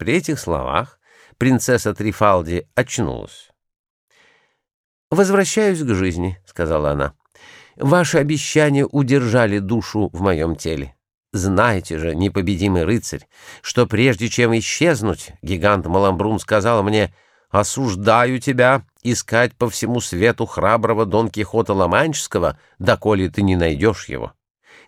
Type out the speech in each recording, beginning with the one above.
При этих словах принцесса Трифалди очнулась. «Возвращаюсь к жизни», — сказала она. «Ваши обещания удержали душу в моем теле. Знаете же, непобедимый рыцарь, что прежде чем исчезнуть, гигант Маламбрун сказал мне, «Осуждаю тебя искать по всему свету храброго Дон Кихота Ломанческого, доколе ты не найдешь его.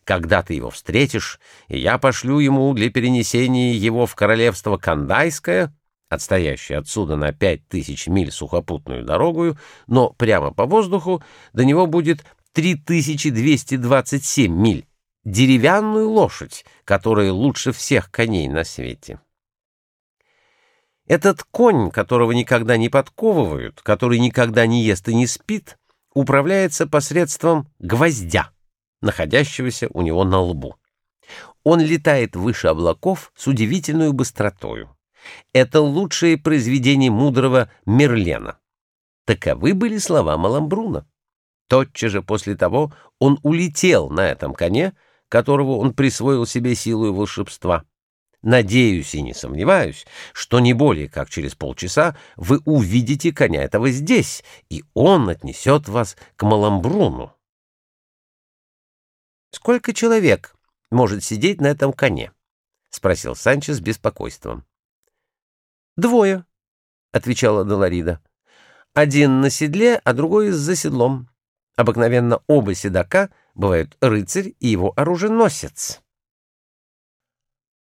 Когда ты его встретишь, я пошлю ему для перенесения его в королевство Кандайское, отстоящее отсюда на пять тысяч миль сухопутную дорогу, но прямо по воздуху до него будет 3227 миль, деревянную лошадь, которая лучше всех коней на свете. Этот конь, которого никогда не подковывают, который никогда не ест и не спит, управляется посредством гвоздя, находящегося у него на лбу. Он летает выше облаков с удивительной быстротою. Это лучшее произведение мудрого Мерлена. Таковы были слова Маламбруна. Тотчас же после того он улетел на этом коне, которого он присвоил себе силой волшебства. Надеюсь и не сомневаюсь, что не более как через полчаса вы увидите коня этого здесь, и он отнесет вас к Маламбруну. «Сколько человек может сидеть на этом коне?» — спросил Санчес с беспокойством. «Двое», — отвечала Долорида. «Один на седле, а другой за седлом. Обыкновенно оба седока бывают рыцарь и его оруженосец».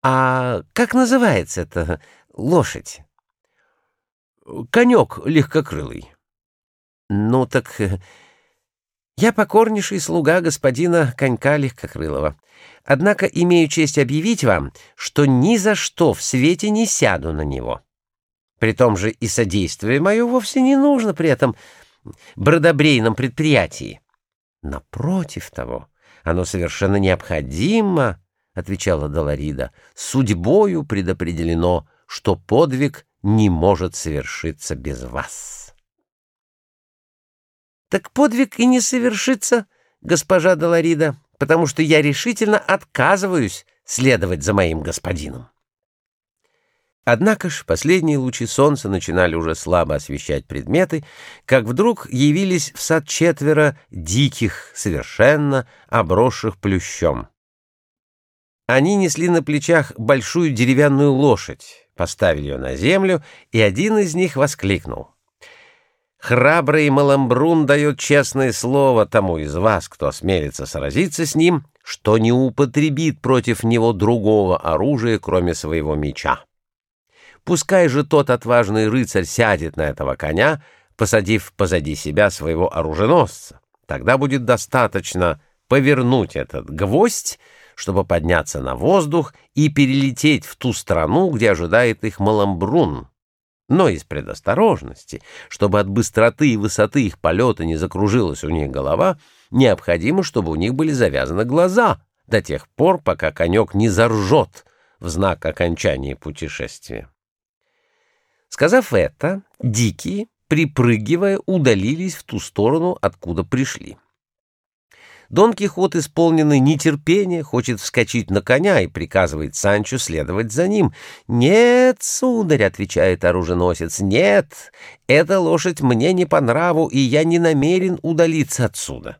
«А как называется эта лошадь?» «Конек легкокрылый». «Ну так я покорнейший слуга господина Конька Легкокрылова. Однако имею честь объявить вам, что ни за что в свете не сяду на него». При том же и содействие мое вовсе не нужно при этом бродобрейном предприятии. Напротив того, оно совершенно необходимо, — отвечала Долорида, — судьбою предопределено, что подвиг не может совершиться без вас. Так подвиг и не совершится, госпожа Долорида, потому что я решительно отказываюсь следовать за моим господином. Однако ж последние лучи солнца начинали уже слабо освещать предметы, как вдруг явились в сад четверо диких, совершенно обросших плющом. Они несли на плечах большую деревянную лошадь, поставили ее на землю, и один из них воскликнул. «Храбрый Маламбрун дает честное слово тому из вас, кто осмелится сразиться с ним, что не употребит против него другого оружия, кроме своего меча». Пускай же тот отважный рыцарь сядет на этого коня, посадив позади себя своего оруженосца. Тогда будет достаточно повернуть этот гвоздь, чтобы подняться на воздух и перелететь в ту страну, где ожидает их Маламбрун. Но из предосторожности, чтобы от быстроты и высоты их полета не закружилась у них голова, необходимо, чтобы у них были завязаны глаза до тех пор, пока конек не заржет в знак окончания путешествия. Сказав это, дикие, припрыгивая, удалились в ту сторону, откуда пришли. Дон Кихот, исполненный нетерпения, хочет вскочить на коня и приказывает Санчо следовать за ним. «Нет, сударь», — отвечает оруженосец, — «нет, эта лошадь мне не по нраву, и я не намерен удалиться отсюда.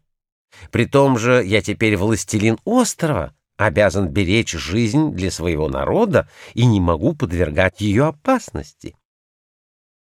При том же я теперь властелин острова, обязан беречь жизнь для своего народа и не могу подвергать ее опасности».